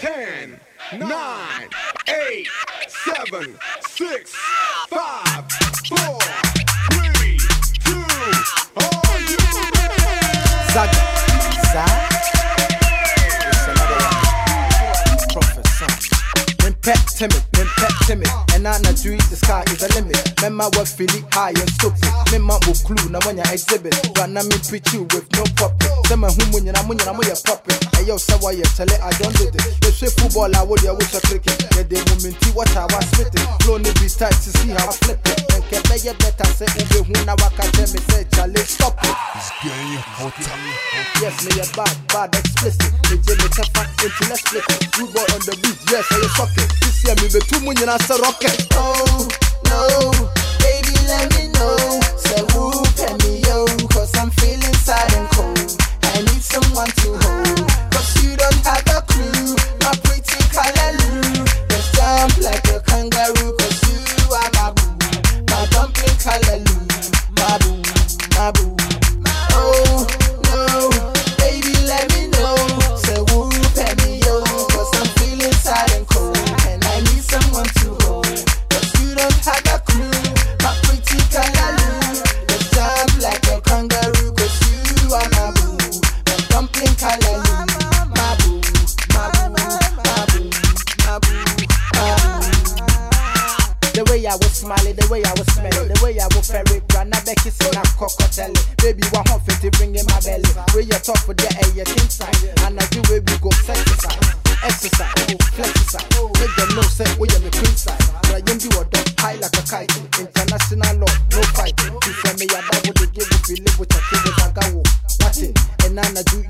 Ten, nine, eight, seven, six, five, four, three, two, are you ready? Timid, mimpet timid. And I na do the sky is the limit. Memma what Philly high and stupid. Memma will clue na when you exhibit. But na me preach you with no puppet. Some of whom when you're when you're puppet. Hey yo, say why you tell it I don't do this. The swift football I would you wish a cricket. Yeah, the woman what I was spitting. Flow need be tight to see how I flip it. And keep you better say ube who na waka tell me say Charlie stop it. Yes, me a bad, bad, explicit. Me Jimmy Teffa into let's split it. You boy on the beat, yes, I suck it. This year me be two million as a rocket. Oh, no, I smiling, the way I was smelling, the way I was ferry, Grana Becky sing a cocktail. Baby, what hot fit bring in my belly. Where you talk for the air, you think side. And I do where we go exercise, exercise, flex Make them know say we are the queen side. But I am do a dog high like a kite. International law, no fight. You say me dog with the give if you live with a kid with a gawo. Watch it, and I do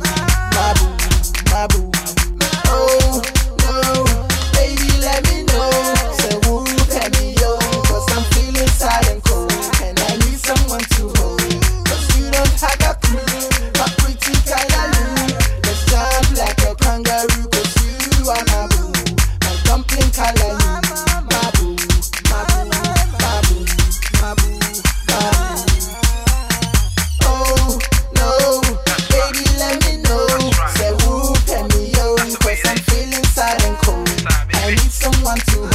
someone to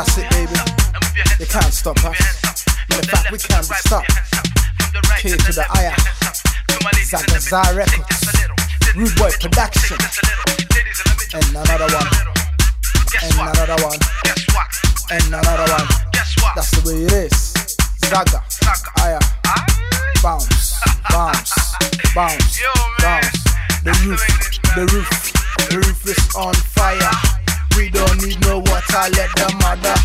that's it, baby. They can't stop us. In fact, we can't be stopped. K to the Aya, Zagaza Records, Rude Boy Production, and another one, and another one, and another one. That's the way it is. Zaga, Aya, bounce, bounce, bounce, bounce. The roof, the roof, the roof is on fire. We don't need no water, let the mother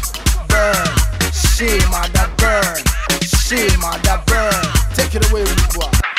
burn. She mother burn, she mother burn. Take it away, Boy.